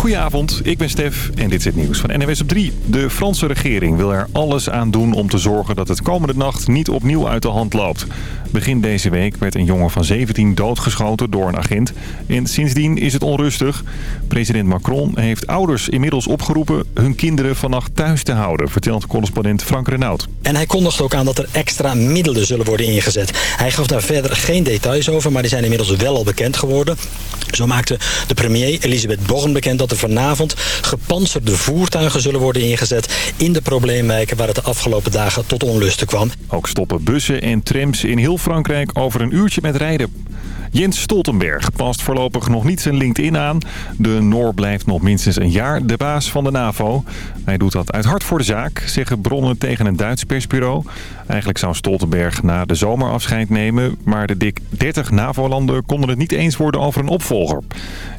Goedenavond, ik ben Stef en dit is het nieuws van NWS op 3. De Franse regering wil er alles aan doen om te zorgen dat het komende nacht niet opnieuw uit de hand loopt. Begin deze week werd een jongen van 17 doodgeschoten door een agent. En sindsdien is het onrustig. President Macron heeft ouders inmiddels opgeroepen hun kinderen vannacht thuis te houden, vertelt correspondent Frank Renaud. En hij kondigt ook aan dat er extra middelen zullen worden ingezet. Hij gaf daar verder geen details over, maar die zijn inmiddels wel al bekend geworden. Zo maakte de premier Elisabeth Born bekend dat vanavond gepantserde voertuigen zullen worden ingezet in de probleemwijken waar het de afgelopen dagen tot onlusten kwam. Ook stoppen bussen en trams in heel Frankrijk over een uurtje met rijden. Jens Stoltenberg past voorlopig nog niet zijn LinkedIn aan. De Noor blijft nog minstens een jaar de baas van de NAVO. Hij doet dat uit hart voor de zaak, zeggen bronnen tegen een Duits persbureau. Eigenlijk zou Stoltenberg na de zomer afscheid nemen... maar de dik 30 NAVO-landen konden het niet eens worden over een opvolger.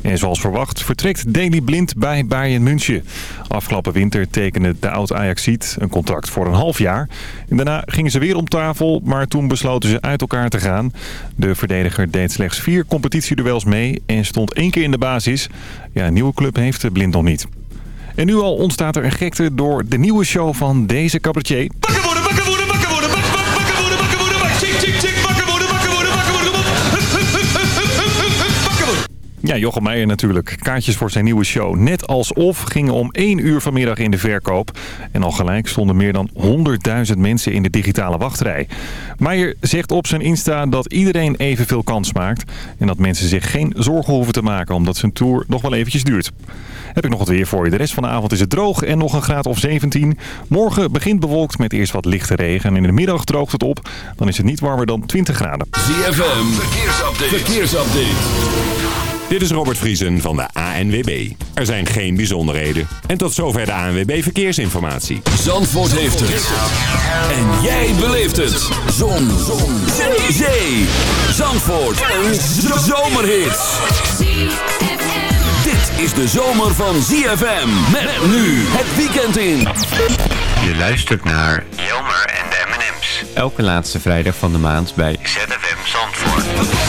En zoals verwacht vertrekt Daley Blind bij Bayern München. Afgelopen winter tekende de oud-Ajaxiet een contract voor een half jaar. En daarna gingen ze weer om tafel, maar toen besloten ze uit elkaar te gaan. De verdediger deed slechts vier competitieduels mee en stond één keer in de basis. Ja, een nieuwe club heeft de Blind nog niet. En nu al ontstaat er een gekte door de nieuwe show van deze cabaretier. Ja, Jochem Meijer natuurlijk. Kaartjes voor zijn nieuwe show Net Alsof gingen om 1 uur vanmiddag in de verkoop. En al gelijk stonden meer dan 100.000 mensen in de digitale wachtrij. Meijer zegt op zijn Insta dat iedereen evenveel kans maakt. En dat mensen zich geen zorgen hoeven te maken omdat zijn tour nog wel eventjes duurt. Heb ik nog wat weer voor je. De rest van de avond is het droog en nog een graad of 17. Morgen begint bewolkt met eerst wat lichte regen. En in de middag droogt het op. Dan is het niet warmer dan 20 graden. ZFM, verkeersupdate. verkeersupdate. Dit is Robert Vriesen van de ANWB. Er zijn geen bijzonderheden. En tot zover de ANWB Verkeersinformatie. Zandvoort heeft het. En jij beleeft het. Zon. Zon. Zee. Zee. Zandvoort. Een zomerhit. Dit is de zomer van ZFM. Met nu het weekend in. Je luistert naar Jelmer en de M&M's. Elke laatste vrijdag van de maand bij ZFM Zandvoort.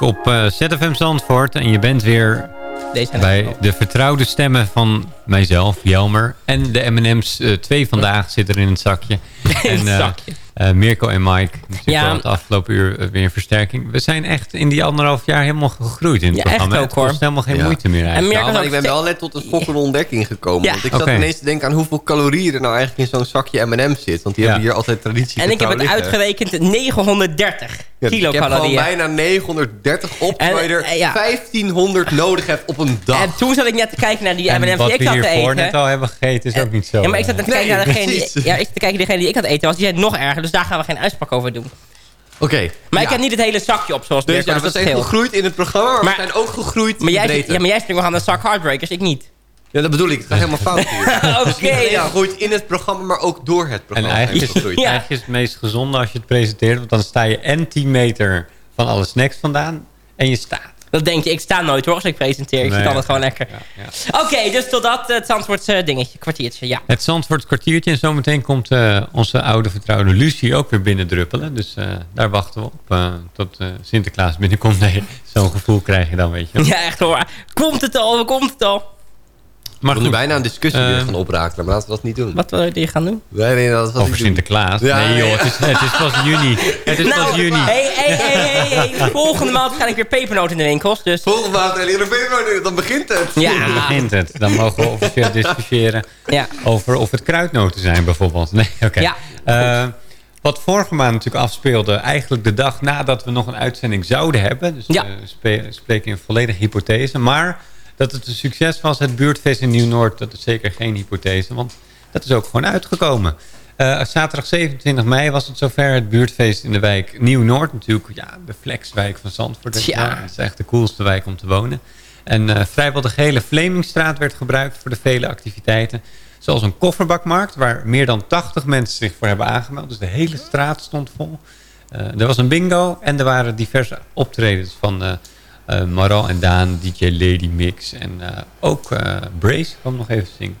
Op eh, ZFM Zandvoort. En je bent weer Deze bij de vertrouwde stemmen van mijzelf, Jelmer. En de M&M's. eh, twee vandaag zitten er in het zakje. In het eh, zakje. Eh, Mirko en Mike. Ja. al het afgelopen uur eh, weer in versterking. We zijn echt in die anderhalf jaar helemaal gegroeid in het Ja, programma. echt ook, het kost hoor. helemaal geen Ja. moeite meer En eigenlijk. Mirko Ja, maar ik ben wel net tot een schokkende ontdekking gekomen. Ja. Want ik zat ineens te denken aan hoeveel calorieën er nou eigenlijk in zo'n zakje M&M's zit. Want die Ja. hebben hier altijd traditie En ik heb het liggen. uitgerekend 930 Ja, dus ik heb gewoon kilocalorieën. bijna 930 op, En, terwijl je er eh, ja. 1500 nodig hebt op een dag. En toen zat ik net te kijken naar die En M&M's wat die ik we zat te eten. net al hebben gegeten is ook niet zo. Ja, maar ik zat net te Nee, kijken naar degene die, ja, ik zat te kijken naar degene die ik het eten was. Die zijn nog erger, dus daar gaan we geen uitspraak over doen. Oké. Maar ik ja. heb niet het hele zakje op zoals Dus ja, dus we dat zijn gegroeid in het programma, maar, Maar- we zijn ook gegroeid Maar jij, ja, maar jij springt nog aan de zak Heartbreakers, ik niet. Ja, dat bedoel ik. Het gaat helemaal fout hier. Oké, Dus niet alleen dan. gegroeid in het programma, maar ook door het En programma. eigenlijk zijn is. Ja. eigenlijk is het meest gezonde als je het presenteert. Want dan sta je en 10 meter van alle snacks vandaan. En je staat. Dat denk je, ik sta nooit hoor als ik presenteer. Ik Nee, zit altijd gewoon lekker. Oké, dus totdat het Zandvoortse dingetje, kwartiertje, ja. Het Zandvoort kwartiertje. En zometeen komt eh, onze oude vertrouwde Lucie ook weer binnendruppelen. Dus eh, daar wachten we op. eh, tot eh, Sinterklaas binnenkomt. Nee, zo'n gevoel krijg je dan, weet je. Ja, echt hoor. Komt het al, komt het al. Maar we goed, bijna een discussie weer Ehm, gaan oprakelen, maar laten we dat niet doen. Wat wil je gaan doen? Nee, nee, dat was over. Sinterklaas. Ja, nee joh, het is, het is pas juni. Het is pas juni. hey, hey, hey, hey, hey. Volgende maand ga ik weer pepernoten in de winkels, dus... Volgende maand en in dan begint het. Dan Ja, begint het. Dan mogen we officieel discussiëren ja. over of het kruidnoten zijn bijvoorbeeld. Nee, oké. Ja, Eh, wat vorige maand natuurlijk afspeelde, eigenlijk de dag nadat we nog een uitzending zouden hebben. Dus Ja. we spe- spreken in volledige hypothese. Maar dat het een succes was, het buurtfeest in Nieuw-Noord, dat is zeker geen hypothese. Want dat is ook gewoon uitgekomen. Eh, zaterdag 27 mei was het zover het buurtfeest in de wijk Nieuw-Noord. Natuurlijk ja, de flexwijk van Zandvoort. Ja, het is echt de coolste wijk om te wonen. En eh, vrijwel de gehele Vlemingstraat werd gebruikt voor de vele activiteiten. Zoals een kofferbakmarkt waar meer dan 80 mensen zich voor hebben aangemeld. Dus de hele straat stond vol. Eh, er was een bingo en er waren diverse optredens van Maral en Daan, DJ Lady Mix. En eh, ook eh, Brace kwam nog even zingen.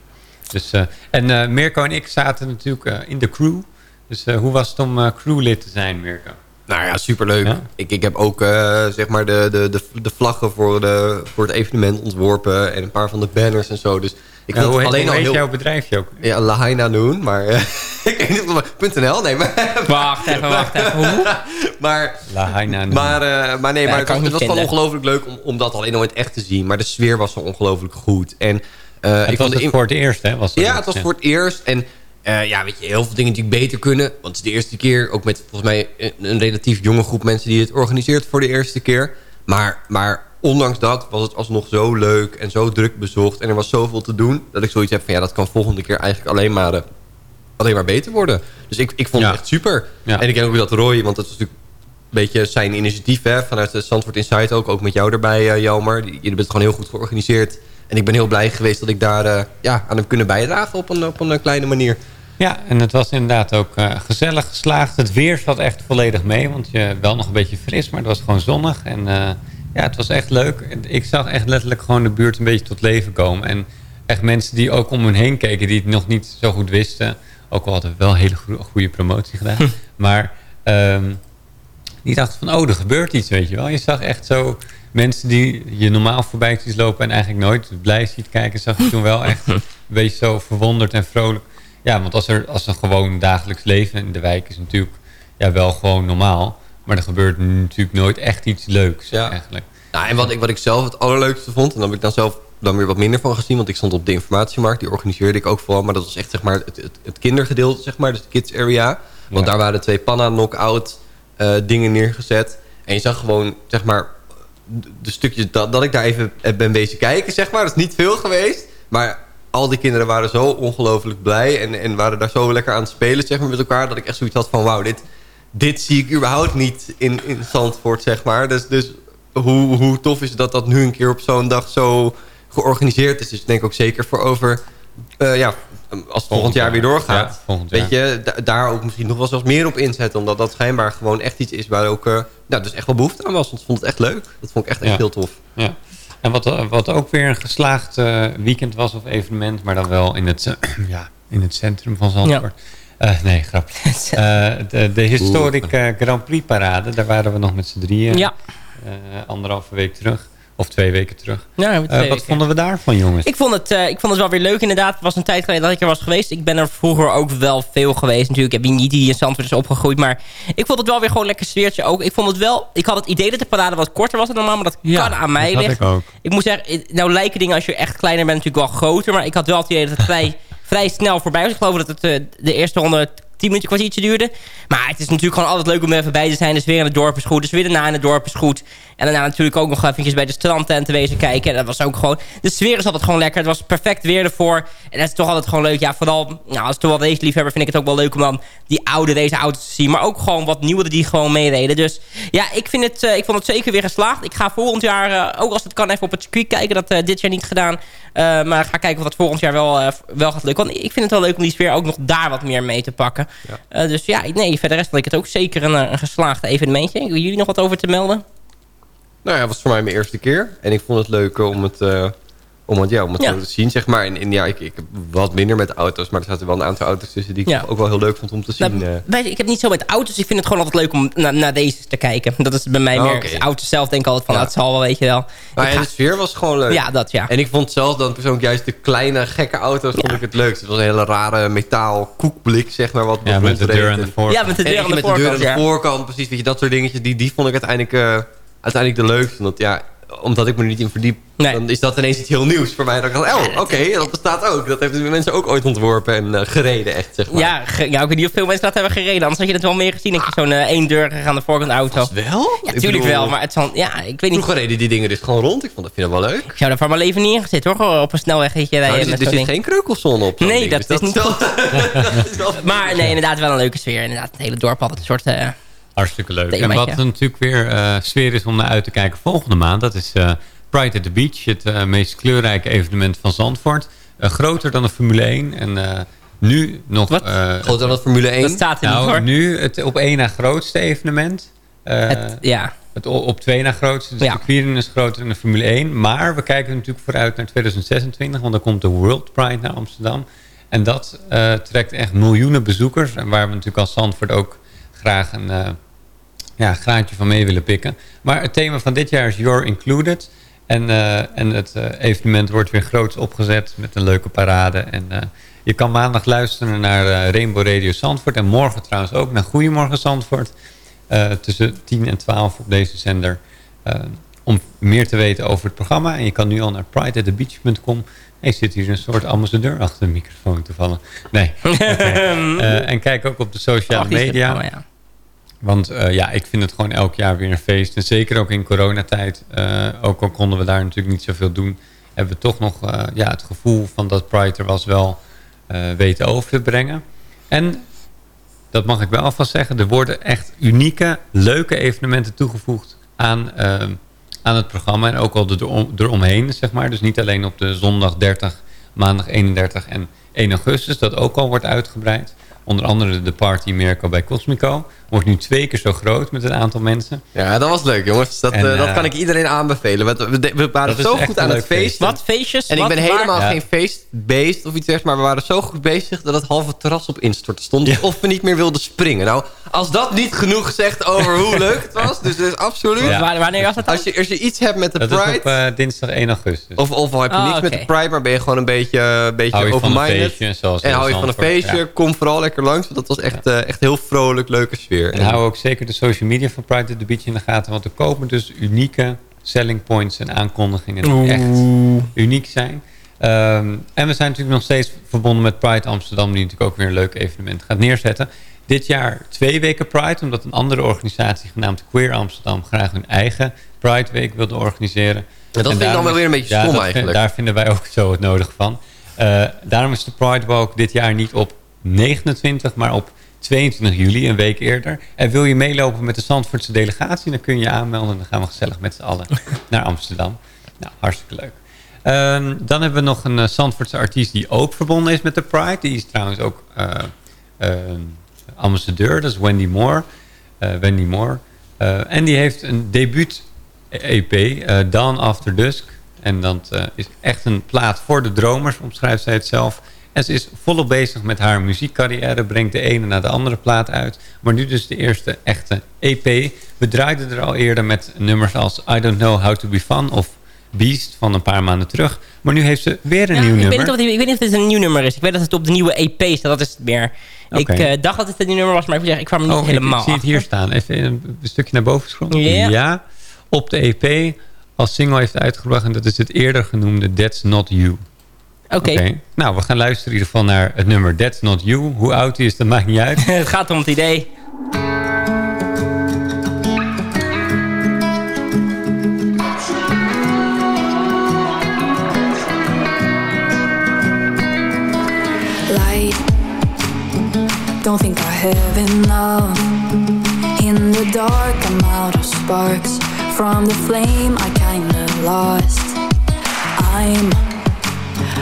Dus, eh, en eh, Mirko en ik zaten natuurlijk eh, in de crew. Dus eh, hoe was het om eh, crewlid te zijn, Mirko? Nou ja, superleuk. Ja? Ik, ik heb ook eh, zeg maar de, de, de, de vlaggen voor, de, voor het evenement ontworpen. En een paar van de banners en zo. Dus ik Ja, hoe heet, alleen hoe al heet heel... jouw bedrijfje ook? Ja, Lahaina doen, maar... eh, ik weet niet of het- .nl, nee, maar... Wacht even, wacht even. Hoe? maar La Haina. maar, eh, maar nee, Ja, maar het was, het vinden. ongelooflijk leuk om, om dat alleen het echt te zien. Maar de sfeer was zo ongelooflijk goed. En, eh, het ik was het voor het eerst, hè? Was Ja, het was voor het eerst. En ja, weet je, heel veel dingen natuurlijk beter kunnen. Want het is de eerste keer, ook met volgens mij een, een relatief jonge groep mensen die het organiseert voor de eerste keer. Maar, maar ondanks dat was het alsnog zo leuk en zo druk bezocht. En er was zoveel te doen, dat ik zoiets heb van ja, dat kan volgende keer eigenlijk alleen maar, eh, alleen maar beter worden. Dus ik, ik vond Ja. het echt super. Ja. En ik denk ook dat Roy, want dat is natuurlijk een beetje zijn initiatief hè, vanuit de Zandvoort Insight ook. Ook met jou erbij, eh Jelmer. Die- Jullie bent gewoon heel goed georganiseerd. En ik ben heel blij geweest dat ik daar eh, ja, aan heb kunnen bijdragen op een, op een eh, kleine manier. Ja, en het was inderdaad ook eh, gezellig geslaagd. Het weer zat echt volledig mee, want je wel nog een beetje fris, maar het was gewoon zonnig. En eh, ja, het was echt leuk. Ik zag echt letterlijk gewoon de buurt een beetje tot leven komen. En echt mensen die ook om hun heen keken, die het nog niet zo goed wisten. Ook al hadden we wel een hele goe- goede promotie gedaan. maar ehm, die dachten van, oh, er gebeurt iets, weet je wel. Je zag echt zo mensen die je normaal voorbij ziet lopen... en eigenlijk nooit blij ziet kijken... zag je toen wel echt een beetje zo verwonderd en vrolijk. Ja, want als er, als er gewoon dagelijks leven in de wijk is natuurlijk ja, wel gewoon normaal. Maar er gebeurt natuurlijk nooit echt iets leuks Ja. eigenlijk. Nou, en wat ik, wat ik zelf het allerleukste vond... en daar heb ik dan zelf dan weer wat minder van gezien... want ik stond op de informatiemarkt, die organiseerde ik ook vooral... maar dat was echt zeg maar, het, het, het kindergedeelte, zeg maar, dus de kids area. Want Ja. daar waren twee panna knock-out eh, dingen neergezet. En je zag gewoon, zeg maar... de- de stukjes dat, dat ik daar even ben bezig kijken, zeg maar. Dat is niet veel geweest, maar... Al die kinderen waren zo ongelooflijk blij en, en waren daar zo lekker aan het spelen zeg maar, met elkaar... dat ik echt zoiets had van, wauw, dit, dit zie ik überhaupt niet in, in Zandvoort, zeg maar. Dus, dus hoe, hoe tof is het dat dat nu een keer op zo'n dag zo georganiseerd is. Dus ik denk ook zeker voor over... eh, ja, als het volgend jaar weer doorgaat. Ja, volgend weet jaar. je, da- daar ook misschien nog wel zelfs meer op inzetten. Omdat dat schijnbaar gewoon echt iets is waar ook... eh nou, dus echt wel behoefte aan was. Want ik vond het echt leuk. Dat vond ik echt, echt Ja. heel tof. Ja. En wat, wat ook weer een geslaagd eh, weekend was of evenement... maar dan wel in het, ja, in het centrum van Zandvoort. Eh, nee, grap. Eh, de, de Historic eh, Grand Prix parade, daar waren we nog met z'n drieën. Ja. eh, anderhalve week terug. Of twee weken terug. Ja, Eh, twee wat weken. vonden we daarvan, jongens? Ik vond, het, eh, ik vond het wel weer leuk inderdaad. Het was een tijd geleden dat ik er was geweest. Ik ben er vroeger ook wel veel geweest. Natuurlijk ik heb ik niet die in Zandvoort is opgegroeid. Maar ik vond het wel weer gewoon lekker sfeertje ook. Ik vond het wel... Ik had het idee dat de parade wat korter was dan normaal. Maar dat kan aan mij liggen. ik ook. Ik moet zeggen, nou lijken dingen als je echt kleiner bent natuurlijk wel groter. Maar ik had wel het idee dat het vrij, vrij snel voorbij was. Ik geloof dat het eh, de eerste ronde 10 minuten, kwartiertje duurde. Maar het is natuurlijk gewoon altijd leuk om even bij te zijn. Dus weer in het dorp is goed. Dus weer daarna in het dorp is goed. En daarna natuurlijk ook nog eventjes bij de strandtent wezen kijken. En dat was ook gewoon... De sfeer is altijd gewoon lekker. Het was perfect weer ervoor. En dat is toch altijd gewoon leuk. Ja, vooral nou, als toch wel race liefhebber vind ik het ook wel leuk om dan die oude race auto's te zien. Maar ook gewoon wat nieuwere die gewoon meereden. Dus ja, ik, vind het, eh, ik vond het zeker weer geslaagd. Ik ga volgend jaar, eh, ook als het kan, even op het circuit kijken. Dat eh, dit jaar niet gedaan. Maar ga kijken of dat volgend jaar wel, wel gaat lukken. Want ik vind het wel leuk om die sfeer ook nog daar wat meer mee te pakken. Eh, dus ja, nee, verder rest vond ik het ook zeker een, eh, een geslaagd evenementje. Hebben jullie nog wat over te melden? Nou ja, het was voor mij mijn eerste keer. En ik vond het leuk om het, eh, om het, ja, om het Ja. zo te zien, zeg maar. En, en ja, ik, ik heb wat minder met auto's. Maar er zaten wel een aantal auto's tussen die ik Ja. ook wel heel leuk vond om te zien. Nou, eh. wij- ik heb niet zo met auto's. Ik vind het gewoon altijd leuk om na- naar deze te kijken. Dat is bij mij Oh, meer... de Auto's zelf denk ik altijd van, Ja. ah, het zal wel, weet je wel. Maar Ik en ga- de sfeer was gewoon leuk. ja, dat ja. En ik vond zelf dan persoonlijk juist de kleine, gekke auto's vond ik het leukst. Het was een hele rare metaal koekblik, zeg maar. Wat Ja, met de deur aan de En- voorkant. Ja, met de deur aan voorkant, precies. Weet je, dat soort dingetjes, die, die vond ik uiteindelijk, eh, uiteindelijk de leukste. Want ja, omdat ik me er niet in verdiep, Nee. dan is dat ineens iets heel nieuws voor mij. Dan ik, oh, oké, dat bestaat ook. Dat hebben de mensen ook ooit ontworpen en eh, gereden, echt, zeg maar. Ja, ja, ik weet niet of veel mensen dat hebben gereden. Anders had je het wel meer gezien. Dat je zo'n eh, één deur aan de voorkant auto. Wel? Ja, natuurlijk bedoel, wel. Maar het zal, ja, ik weet niet. Vroeger reden die dingen dus gewoon rond. Ik vond dat vind ik wel leuk. Ik zou er van mijn leven niet in gezeten hoor. Gewoon op een rijden. Nou, er, met zit- er zit geen kreukelzone op. Nee, dat dus is niet wel- goed. dat is wel- Maar nee, inderdaad wel een leuke sfeer. Inderdaad, het hele dorp had een soort... eh, Hartstikke leuk. En wat er natuurlijk weer eh, sfeer is om naar uit te kijken volgende maand... dat is eh, Pride at the Beach, het eh, meest kleurrijke evenement van Zandvoort. Groter dan de Formule 1. En eh, nu nog... Wat? Groter dan dat Formule 1. dat staat niet nou, hoor. nu het op één na grootste evenement. Eh, Het, ja. het op twee na grootste. Dus Ja. de Quirin is groter dan de Formule 1. Maar we kijken natuurlijk vooruit naar 2026. Want dan komt de World Pride naar Amsterdam. En dat eh, trekt echt miljoenen bezoekers. En waar we natuurlijk als Zandvoort ook graag een eh, ja, graantje van mee willen pikken. Maar het thema van dit jaar is You're Included. En, eh, en het eh, evenement wordt weer groots opgezet met een leuke parade. En eh, je kan maandag luisteren naar Rainbow Radio Zandvoort. En morgen trouwens ook naar Goedemorgen Zandvoort. Tussen 10 en 12 op deze zender. om meer te weten over het programma. En je kan nu al naar prideatthebeach.com. Hey, zit hier een soort ambassadeur achter de microfoon te vallen. Nee. En kijk ook op de sociale media. Want eh, ja, ik vind het gewoon elk jaar weer een feest. En zeker ook in coronatijd. eh ook al konden we daar natuurlijk niet zoveel doen. Hebben we toch nog eh, ja, het gevoel van dat Pride er was wel weten over te brengen. En dat mag ik wel alvast zeggen. Er worden echt unieke, leuke evenementen toegevoegd aan, aan het programma. En ook al erom, eromheen, zeg maar. Dus niet alleen op de zondag 30, maandag 31 en 1 augustus. Dat ook al wordt uitgebreid. Onder andere de party Mirko bij Cosmico. Wordt nu twee keer zo groot met een aantal mensen. Ja, dat was leuk, jongens. Dat, En, eh, dat eh, kan ik iedereen aanbevelen. We, we, we waren is zo goed aan het feest. feesten. Wat feestjes? En ik ben waar? helemaal Ja. geen feestbeest of iets dergelijks, maar we waren zo goed bezig dat het halve terras op instorten stond. Of we niet meer wilden springen. Nou, als dat niet genoeg zegt over hoe leuk het was, dus, dus absoluut. Ja. Waar- wanneer was dat dan? Als, je, als je iets hebt met de Dat is Pride, op eh, dinsdag 1 augustus. of, of al heb je niks met de Pride, maar ben je gewoon een beetje, een beetje hou je van een open-minded. En hou je van een feestje, ja. kom vooral lekker langs. Want dat was echt, echt heel vrolijk, leuke sfeer. En hou ook zeker de social media van Pride at the Beach in de gaten. Want er komen dus unieke selling points en aankondigingen die echt uniek zijn. Ehm, en we zijn natuurlijk nog steeds verbonden met Pride Amsterdam... die natuurlijk ook weer een leuk evenement gaat neerzetten. Dit jaar twee weken Pride... omdat een andere organisatie genaamd Queer Amsterdam... graag hun eigen Pride Week wilde organiseren. Ja, dat vind ik dan wel weer een beetje ja, stom eigenlijk. Daar vinden wij ook zo het nodig van. Eh, daarom is de Pride Walk dit jaar niet op 29, maar op 22 juli, een week eerder. En wil je meelopen met de Zandvoortse delegatie, dan kun je je aanmelden. En dan gaan we gezellig met z'n allen naar Amsterdam. Nou, hartstikke leuk. Ehm, dan hebben we nog een uh, Zandvoortse artiest die ook verbonden is met de Pride. Die is trouwens ook uh, uh, ambassadeur, dat is Wendy Moore. Uh, Wendy Moore. en die heeft een debuut EP, Dawn After Dusk. En dat is echt een plaat voor de dromers, omschrijft zij het zelf. En ze is volop bezig met haar muziekcarrière. Brengt de ene naar de andere plaat uit. Maar nu dus de eerste echte EP. We draaiden er al eerder met nummers als I Don't Know How To Be Fun... of Beast van een paar maanden terug. Maar nu heeft ze weer een Ja, nieuw ik, nummer. weet niet ik weet niet of het een nieuw nummer is. Ik weet dat het op de nieuwe EP staat. Dat is het meer. Ik eh, dacht dat het een nieuw nummer was, maar ik kwam er niet Oh, helemaal ik, zie het hier staan. Even een stukje naar boven scrollen. Ja. Op de EP als single heeft uitgebracht. En dat is het eerder genoemde That's Not You. Oké. Nou, we gaan luisteren in ieder geval naar het nummer That's Not You. Hoe oud die is, dat maakt niet uit. het gaat om het idee. light. Don't think I have enough. In the dark, I'm out of sparks. From the flame, I kinda lost. I'm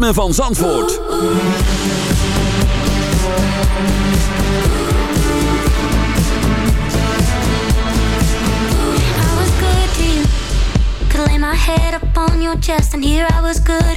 ritme van Zandvoort. I was good to you. Could lay my head up on your chest, and here I was good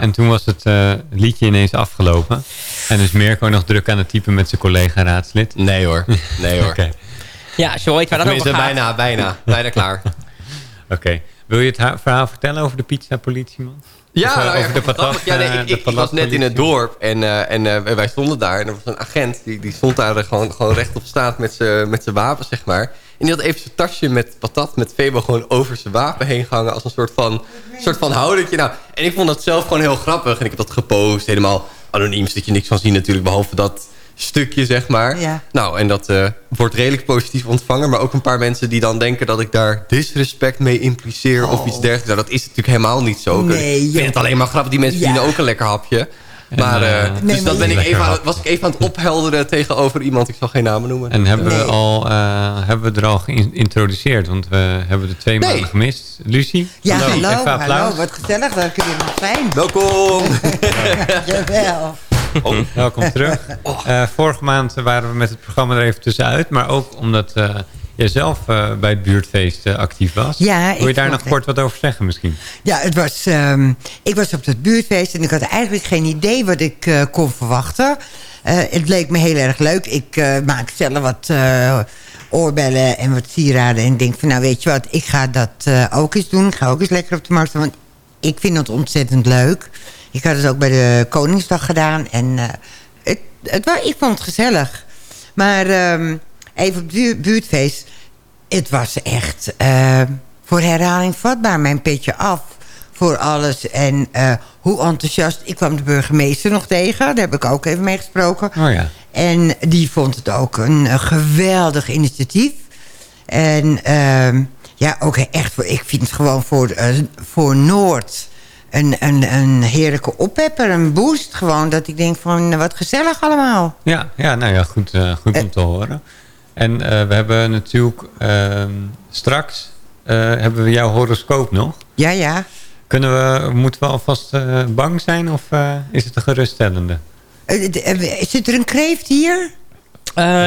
En toen was het eh, liedje ineens afgelopen. En is Mirko nog druk aan het typen met zijn collega-raadslid? Nee hoor. Nee hoor. Oké. Ja, als je weet waar dat over gaat. bijna, bijna. Bijna klaar. Oké. Wil je het ha- verhaal vertellen over de pizza-politieman? Ja, eh, nou ja, over de patat, ja nee, eh, ik, de ik, ik was net in het dorp en, eh, en eh, wij stonden daar. En er was een agent, die, die stond daar gewoon, gewoon rechtop staat met zijn met zijn wapen, zeg maar. En die had even zijn tasje met patat met Febo gewoon over zijn wapen heen gehangen... als een soort van, soort van houdertje. Nou, en ik vond dat zelf gewoon heel grappig. En ik heb dat gepost, helemaal anoniem, zodat je niks van zien natuurlijk... behalve dat stukje, zeg maar. Ja. Nou, en dat eh, wordt redelijk positief ontvangen. Maar ook een paar mensen die dan denken dat ik daar disrespect mee impliceer... of iets dergelijks. Nou, dat is natuurlijk helemaal niet zo. Nee, ik vind joh. het alleen maar grappig. Die mensen Ja. verdienen ook een lekker hapje. Maar, eh, eh, Nee, dus dat ben ik even aan, was ik even aan het ophelderen tegenover iemand. Ik zal geen namen noemen. En hebben, we al, eh, hebben we er al geïntroduceerd? Want we hebben de twee Nee. maanden gemist. Lucie? Ja, hallo. hallo, Even applaus. hallo, wat gezellig er weer nog zijn. Welkom! Jawel. Welkom terug. Eh, vorige maand waren we met het programma er even tussenuit. Maar ook omdat eh jij zelf eh, bij het buurtfeest eh, actief was. Ja, Wil je daar nog het- kort wat over zeggen misschien? Ja, het was, ehm, ik was op het buurtfeest en ik had eigenlijk geen idee wat ik eh, kon verwachten. Het leek me heel erg leuk. Ik maak zelf wat oorbellen en wat sieraden. En denk van, nou weet je wat, ik ga dat ook eens doen. Ik ga ook eens lekker op de markt staan, want ik vind het ontzettend leuk. Ik had het ook bij de Koningsdag gedaan. En het, het, ik vond het gezellig. Maar ehm, even op het buurtfeest. Het was echt eh, voor herhaling vatbaar. Mijn petje af voor alles. En eh, hoe enthousiast. Ik kwam de burgemeester nog tegen. Daar heb ik ook even mee gesproken. Oh ja. En die vond het ook een, eh, geweldig initiatief. En ehm, ja, ook echt, voor, ik vind het gewoon voor, voor Noord een, een, een heerlijke oppepper, een boost. Gewoon dat ik denk van, wat gezellig allemaal. Ja, ja nou ja, goed, goed om te horen. En eh, we hebben natuurlijk ehm, straks eh, hebben we jouw horoscoop nog. Ja, ja. Kunnen we, moeten we alvast eh, bang zijn of eh, is het een geruststellende? Zit er een kreeft hier?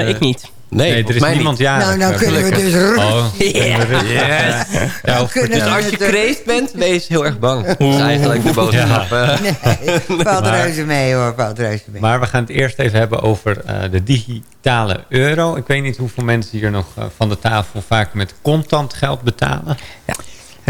Ik niet. Nee, er is mij niemand niet. jarig. nou, nou kunnen we dus... Oh, Yes. ja, kunnen vertellen. Dus als je kreeft bent, wees heel erg bang. Dat is eigenlijk de boodschap. eh. Nee, valt reuze mee hoor, valt reuze mee. Maar we gaan het eerst even hebben over eh, de digitale euro. Ik weet niet hoeveel mensen hier nog eh, van de tafel vaak met contant geld betalen.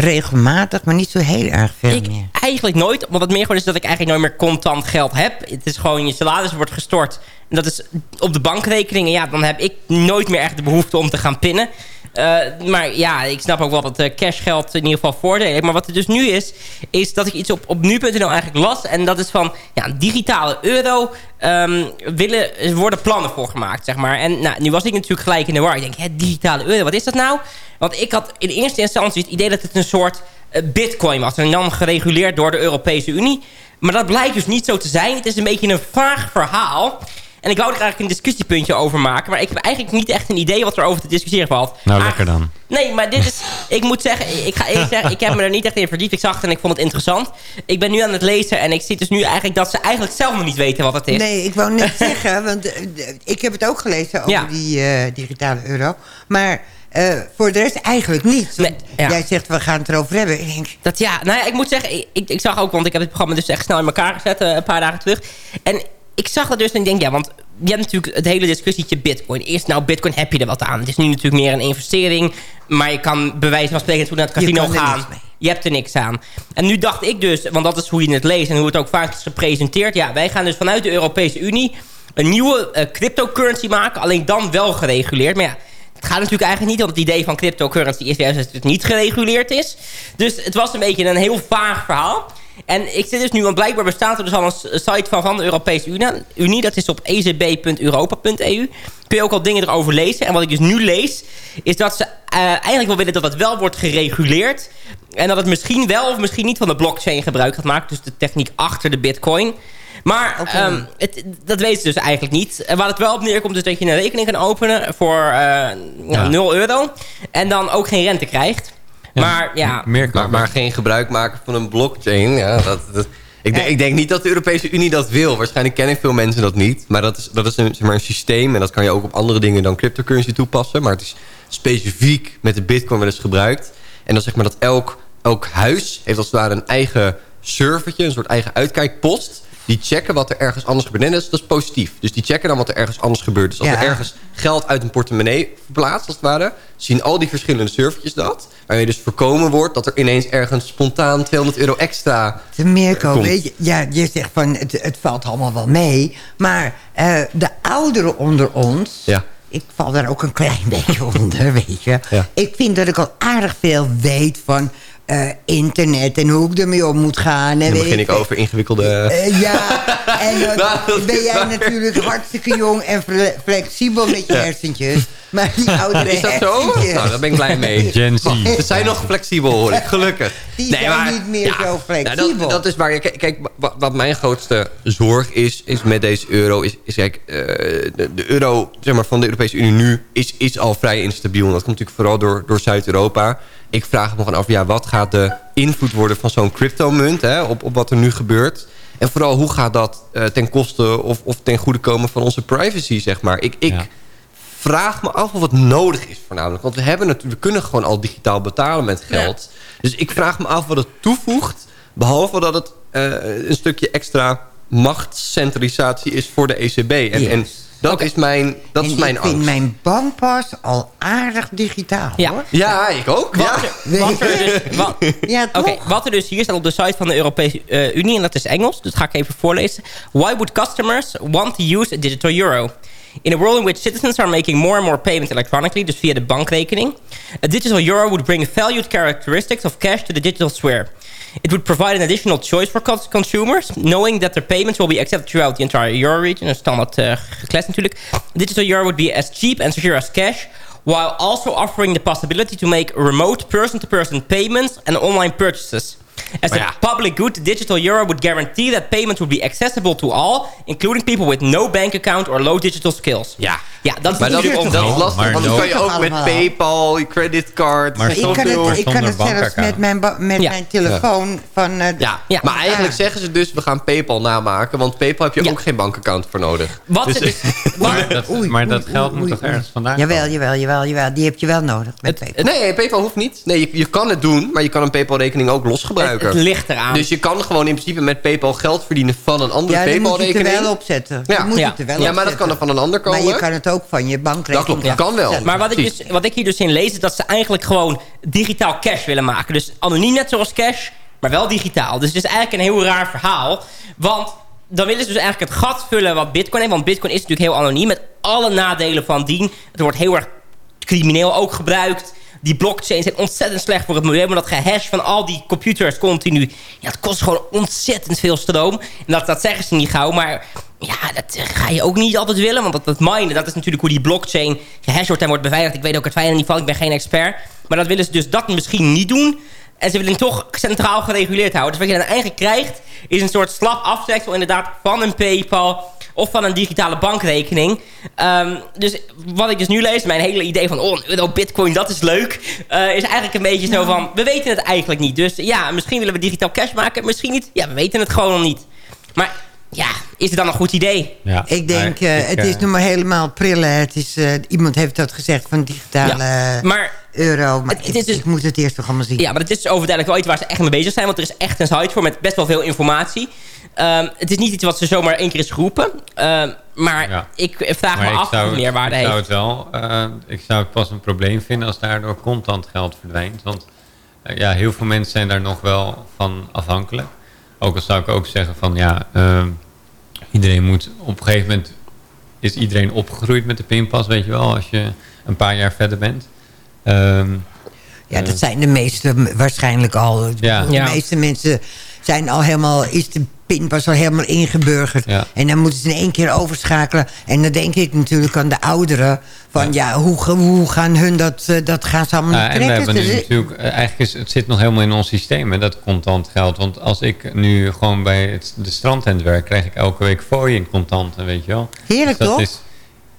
Regelmatig, maar niet zo heel erg veel Ik meer. eigenlijk nooit. Want het meer gewoon is dat ik eigenlijk nooit meer contant geld heb. Het is gewoon je salaris wordt gestort. En dat is op de bankrekening. En ja, dan heb ik nooit meer echt de behoefte om te gaan pinnen. Eh, maar ja, ik snap ook wel dat uh, cashgeld in ieder geval voordelen heeft. Maar wat er dus nu is, is dat ik iets op, op nu.nl eigenlijk las. En dat is van, ja, een digitale euro um, willen, worden plannen voor gemaakt, zeg maar. En nou, nu was ik natuurlijk gelijk in de war. Ik denk, hè, digitale euro, wat is dat nou? Want ik had in eerste instantie het idee dat het een soort uh, bitcoin was. En dan gereguleerd door de Europese Unie. Maar dat blijkt dus niet zo te zijn. Het is een beetje een vaag verhaal. En ik wou er eigenlijk een discussiepuntje over maken. Maar ik heb eigenlijk niet echt een idee wat er over te discussiëren valt. Nou, lekker dan. Nee, maar dit is... Ik moet zeggen, ik ga eerlijk zeggen, ik heb me er niet echt in verdiept. Ik zag het en ik vond het interessant. Ik ben nu aan het lezen en ik zie dus nu eigenlijk dat ze eigenlijk zelf nog niet weten wat het is. Nee, ik wou net zeggen, want uh, ik heb het ook gelezen over ja. die uh, digitale euro. Maar... Uh, voor de rest eigenlijk niet. Nee, ja. Jij zegt, we gaan het erover hebben. Ik denk... Dat ja, nou ja, ik moet zeggen, ik, ik zag ook, want ik heb het programma dus echt snel in elkaar gezet uh, een paar dagen terug. En ik zag dat dus en ik denk, ja, want je hebt natuurlijk het hele discussietje bitcoin. Eerst nou, bitcoin heb je er wat aan. Het is nu natuurlijk meer een investering. Maar je kan bewijzen van spreken toe naar het casino gaan. Je hebt er niks aan. En nu dacht ik dus, want dat is hoe je het leest... en hoe het ook vaak is gepresenteerd. Ja, wij gaan dus vanuit de Europese Unie... een nieuwe uh, cryptocurrency maken. Alleen dan wel gereguleerd. Maar ja, het gaat natuurlijk eigenlijk niet... want het idee van cryptocurrency is juist dat het niet gereguleerd is. Dus het was een beetje een heel vaag verhaal... En ik zit dus nu, want blijkbaar bestaat er dus al een site van, van de Europese Unie. Unie dat is op ecb.europa.eu. Kun je ook al dingen erover lezen. En wat ik dus nu lees, is dat ze uh, eigenlijk wel willen dat het wel wordt gereguleerd. En dat het misschien wel of misschien niet van de blockchain gebruik gaat maken. Dus de techniek achter de bitcoin. Maar okay. um, het, dat weten ze dus eigenlijk niet. Waar het wel op neerkomt is dat je een rekening kan openen voor uh, ja. 0 euro. En dan ook geen rente krijgt. Maar, ja. maar, maar, geen gebruik maken van een blockchain. Ja, dat, dat ik, denk, ik, denk, niet dat de Europese Unie dat wil. Waarschijnlijk kennen veel mensen dat niet. Maar dat is, dat is een, zeg maar, een systeem. En dat kan je ook op andere dingen dan cryptocurrency toepassen. Maar het is specifiek met de bitcoin wel eens gebruikt. En dan zeg maar dat elk, elk huis heeft als het ware een eigen servertje. Een soort eigen uitkijkpost die checken wat er ergens anders gebeurt. En dat is, dat is positief. Dus die checken dan wat er ergens anders gebeurt. Dus als ja. er ergens geld uit een portemonnee verplaatst, als het ware... zien al die verschillende servertjes dat. Waarmee dus voorkomen wordt dat er ineens ergens spontaan 200 euro extra De Mirko, weet je, ja, je zegt van het, het valt allemaal wel mee. Maar uh, de ouderen onder ons... Ja. Ik val daar ook een klein beetje onder, weet je. Ja. Ik vind dat ik al aardig veel weet van uh, internet en hoe ik ermee om moet gaan. En dan begin ik over ingewikkelde... Uh, ja, en dan nou, ben jij natuurlijk hartstikke jong en flexibel met je ja. hersentjes. Maar die oudere Is dat zo? Nou, daar ben ik blij mee. Gen Z. Ze zijn nog flexibel, hoor ik. Gelukkig. Die nee, zijn maar, niet meer ja, zo flexibel. Nou, dat, dat, is waar. Kijk, kijk, wat mijn grootste zorg is, is met deze euro... is, is kijk, uh, de, de, euro zeg maar, van de Europese Unie nu is, is al vrij instabiel. En dat komt natuurlijk vooral door, door Zuid-Europa ik vraag me gewoon af, ja, wat gaat de invloed worden van zo'n cryptomunt hè, op, op wat er nu gebeurt? En vooral, hoe gaat dat uh, ten koste of, of ten goede komen van onze privacy, zeg maar? Ik, ik ja. vraag me af of het nodig is voornamelijk. Want we, hebben het, we kunnen gewoon al digitaal betalen met geld. Ja. Dus ik vraag me af wat het toevoegt. Behalve dat het uh, een stukje extra machtscentralisatie is voor de ECB. En, yes. en dat okay. is mijn, dat en is mijn ik angst. vind mijn bankpas al aardig digitaal, ja. hoor. Ja, ik ook. Wat, ja. wat, er, dus, wat, ja, okay, wat er dus hier staat op de site van de Europese uh, Unie... en dat is Engels, dus dat ga ik even voorlezen. Why would customers want to use a digital euro? In a world in which citizens are making more and more payments electronically... dus via de bankrekening... a digital euro would bring valued characteristics of cash to the digital sphere... It would provide an additional choice for consumers, knowing that their payments will be accepted throughout the entire euro region. Een standaard uh, gekles natuurlijk. Digital euro would be as cheap and secure as cash, while also offering the possibility to make remote person-to-person -person payments and online purchases. As a ja. public good, digital euro would guarantee that payments would be accessible to all, including people with no bank account or low digital skills. Ja, ja dat is maar dat, ook dat is lastig, want dan kan je ook met PayPal, je creditcard. Maar ik kan het, ik kan het zelfs met mijn, met ja. mijn telefoon ja. van... Uh, ja. ja, maar eigenlijk zeggen ze dus, we gaan PayPal namaken, want PayPal heb je ook geen bankaccount voor nodig. Wat dus, dus, maar dat, oei, maar dat geld oei, moet toch ergens vandaan Jawel, jawel, jawel, jawel, die heb je wel nodig met het, PayPal. Nee, PayPal hoeft niet. Nee, je, je kan het doen, maar je kan een PayPal rekening ook los gebruiken. Het, het ligt eraan. Dus je kan gewoon in principe met PayPal geld verdienen van een andere PayPal-rekening. Ja, moet je er wel opzetten. Ja, moet ja. het er wel ja maar dat kan er van een ander komen. Maar je kan het ook van je bankrekening. Dat klopt, dat kan wel. Maar wat ik, dus, wat ik hier dus in lees, is dat ze eigenlijk gewoon digitaal cash willen maken. Dus anoniem net zoals cash, maar wel digitaal. Dus het is eigenlijk een heel raar verhaal. Want dan willen ze dus eigenlijk het gat vullen wat bitcoin heeft. Want bitcoin is natuurlijk heel anoniem met alle nadelen van dien. Het wordt heel erg crimineel ook gebruikt. Die blockchains zijn ontzettend slecht voor het milieu. Maar dat gehash van al die computers continu... Ja, het kost gewoon ontzettend veel stroom. En dat, dat zeggen ze niet gauw. Maar ja, dat eh, ga je ook niet altijd willen. Want dat, dat minen, dat is natuurlijk hoe die blockchain gehashed wordt en wordt beveiligd. Ik weet ook het fijne niet van, ik ben geen expert. Maar dat willen ze dus dat misschien niet doen. En ze willen het toch centraal gereguleerd houden. Dus wat je dan eigenlijk krijgt, is een soort slap aftreksel inderdaad van een PayPal of van een digitale bankrekening. Ehm, dus wat ik dus nu lees, mijn hele idee van... oh, euro bitcoin, dat is leuk... Uh, is eigenlijk een beetje zo van... we weten het eigenlijk niet. Dus ja, misschien willen we digitaal cash maken, misschien niet. Ja, we weten het gewoon nog niet. Maar ja, is het dan een goed idee? Ja, ik denk, uh, het is nog maar helemaal prillen. Het is, uh, iemand heeft dat gezegd van digitale ja, maar, euro. Maar het, het is dus, ik moet het eerst nog allemaal zien. Ja, maar het is dus overduidelijk wel iets waar ze echt mee bezig zijn. Want er is echt een site voor met best wel veel informatie. Um, het is niet iets wat ze zomaar één keer is geroepen. Um, maar ja. ik vraag maar me af of meerwaarde heeft. Ik zou het wel. Uh, ik zou het pas een probleem vinden als daardoor contant geld verdwijnt. Want uh, ja, heel veel mensen zijn daar nog wel van afhankelijk. Ook al zou ik ook zeggen van ja, uh, iedereen moet op een gegeven moment is iedereen opgegroeid met de pinpas, weet je wel, als je een paar jaar verder bent. Um, ja, dat zijn de meeste waarschijnlijk al. Ja. De ja. meeste mensen zijn al helemaal, is de pinpas al helemaal ingeburgerd. Ja. En dan moeten ze in één keer overschakelen. En dan denk ik natuurlijk aan de ouderen. Van ja, ja hoe, hoe gaan hun dat, uh, dat gaan ze allemaal ja, niet trekken? En we hebben dus natuurlijk, uh, eigenlijk is het zit nog helemaal in ons systeem, hè, dat contant geld. Want als ik nu gewoon bij het, de strandtent werk, krijg ik elke week fooi in contanten, weet je wel. Heerlijk dus dat toch? Is,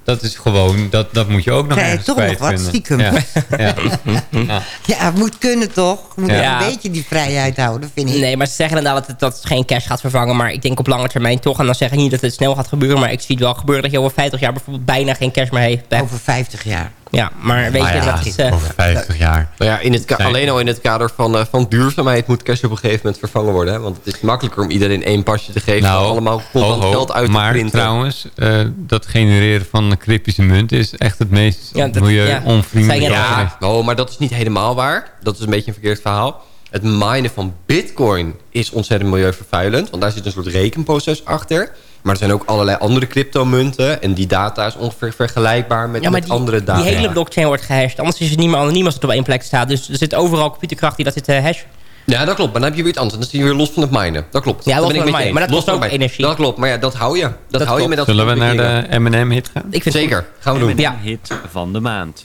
dat is gewoon, dat, dat moet je ook nog Krijg toch nog wat stiekem. Ja. ja. ja. ja, moet kunnen toch? Moet ja. een beetje die vrijheid houden, vind ik. Nee, maar ze zeggen inderdaad dat het, dat het geen cash gaat vervangen. Maar ik denk op lange termijn toch. En dan zeg ik niet dat het snel gaat gebeuren. Maar ik zie het wel gebeuren dat je over 50 jaar bijvoorbeeld bijna geen cash meer heeft. Over 50 jaar. Ja, maar weet je, dat is... Uh, over 50 jaar. Nou ja, in het alleen al in het kader van, uh, van duurzaamheid moet cash op een gegeven moment vervangen worden. Hè? Want het is makkelijker om iedereen één pasje te geven... Nou, dan allemaal contant ho, ho, geld uit te maar printen. trouwens, uh, dat genereren van een cryptische munt... is echt het meest ja, milieu-onvriendelijke. Ja, ja, oh, maar dat is niet helemaal waar. Dat is een beetje een verkeerd verhaal. Het minen van bitcoin is ontzettend milieuvervuilend. Want daar zit een soort rekenproces achter... Maar er zijn ook allerlei andere cryptomunten. En die data is ongeveer vergelijkbaar met, ja, met die, andere data. Die hele blockchain wordt gehashed. Anders is het niet meer anoniem als het op één plek staat. Dus er zit overal computerkracht die dat zit te hashen. Ja, dat klopt. Maar dan heb je weer iets anders. Dan zie je weer los van het minen. Dat klopt. Ja, los van het minen. Maar dat kost ook energie. Dat klopt. Maar ja, dat hou je. Dat, dat hou klopt. je met dat Zullen we naar de M&M-hit gaan? Ik vind Zeker. Gaan we doen. Ja. hit van de maand.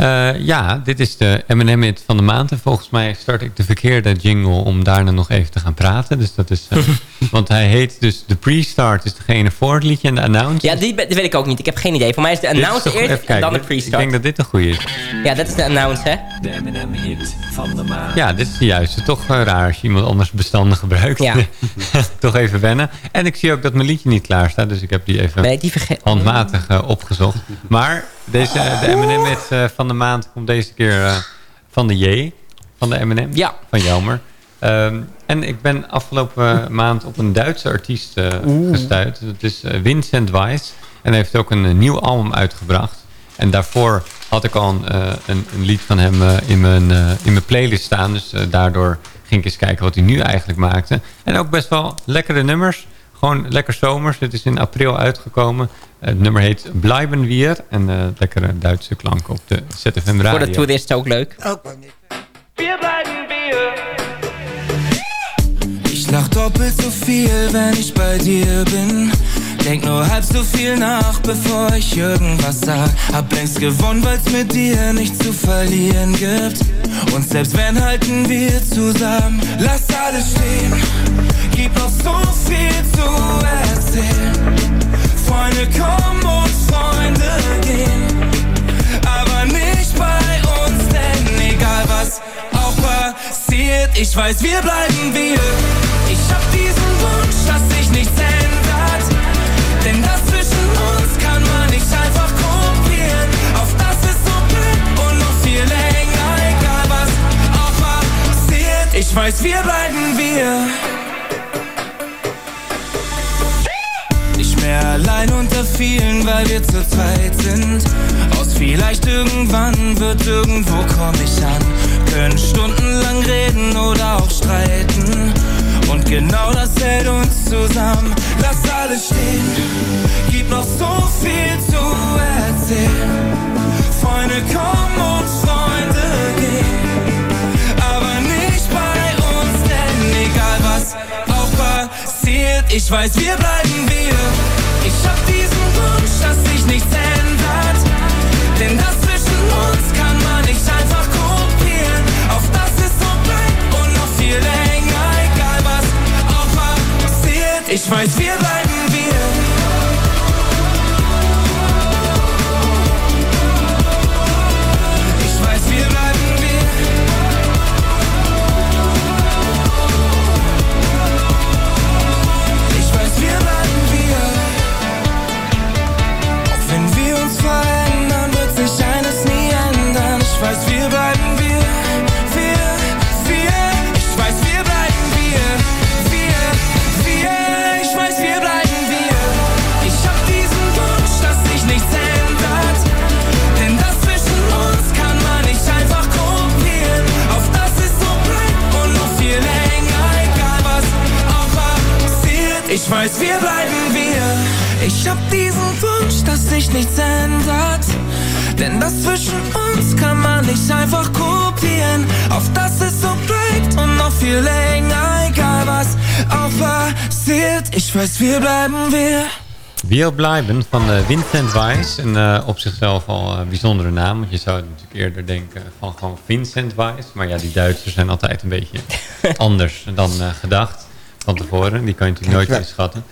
Uh, ja, dit is de M&M-hit van de maand. En volgens mij start ik de verkeerde jingle om daarna nog even te gaan praten. Dus dat is, uh, want hij heet dus de pre-start is degene voor het liedje en de announce. Ja, die, die weet ik ook niet. Ik heb geen idee. Voor mij is de announce eerst en dan de pre-start. Ik denk dat dit een goede is. Ja, dat is de announce, hè? De M&M-hit van de maand. Ja, dit is de juiste. Toch uh, raar als je iemand anders bestanden gebruikt. Ja. Toch even wennen. En ik zie ook dat mijn liedje niet klaar staat. Dus ik heb die even nee, die handmatig opgezocht. Maar deze, de M&M-hit uh, van de maand komt deze keer uh, van de J. Van de M&M. Ja. Van Jelmer. Um, en ik ben afgelopen maand op een Duitse artiest gestuurd. Dat is Vincent Weiss. En hij heeft ook een nieuw album uitgebracht. En daarvoor had ik al een, een, een lied van hem in, mijn, in mijn playlist staan. Dus daardoor ging ik eens kijken wat hij nu eigenlijk maakte. En ook best wel lekkere nummers. Gewoon lekker zomers. Het is in april uitgekomen. Het nummer heet Blijven Wir. En uh, lekkere Duitse klank op de ZFM Radio. Voor de toeristen ook leuk. Ook Wir bleiben wir. Ich lach doppelt so viel, wenn ich bei dir bin. Denk nur halb so viel nach, bevor ich irgendwas sag. Hab längst gewonnen, weil's mit dir nichts zu verlieren gibt. Und selbst wenn halten wir zusammen, lass alles stehen. Gibt noch so viel zu erzählen. Freunde kommen und Freunde gehen. Aber nicht bei uns, denn egal was auch passiert, ich weiß, wir bleiben wir. Ich hab diesen Wunsch, dass sich nichts ändert. Denn das zwischen uns kann man nicht einfach kopieren. Auf das ist so blöd und noch viel länger, egal was auch passiert. Ich weiß, wir bleiben wir. Nicht mehr allein unter vielen, weil wir zu zweit sind. Aus vielleicht irgendwann wird irgendwo komm ich an. Können stundenlang reden oder auch streiten. Und genau das hält uns zusammen. Lass alles stehen. Gibt noch so viel zu erzählen. Freunde kommen und Freunde gehen. Aber nicht bei uns, denn egal was auch passiert, ich weiß, wir bleiben wir. Ich hab diesen Wunsch, dass sich nichts ändert. Denn das zwischen uns kann man nicht einfach kopieren. Auf das es so bleibt und noch viel länger, Ich weiß, wir bleiben wir. Ich weiß, wir bleiben wir. Ich hab diesen Wunsch, dass sich nichts ändert. Denn das zwischen uns kann man nicht einfach kopieren. Auf das es so bleibt und noch viel länger, egal was auch passiert. Ich weiß, wir bleiben wir. Wir blijven van eh, Vincent Weiss. Een eh, op zichzelf al een bijzondere naam. Want je zou natuurlijk eerder denken van gewoon Vincent Weiss. Maar ja, die Duitsers zijn altijd een beetje anders dan gedacht van tevoren. Die kan je natuurlijk nooit inschatten.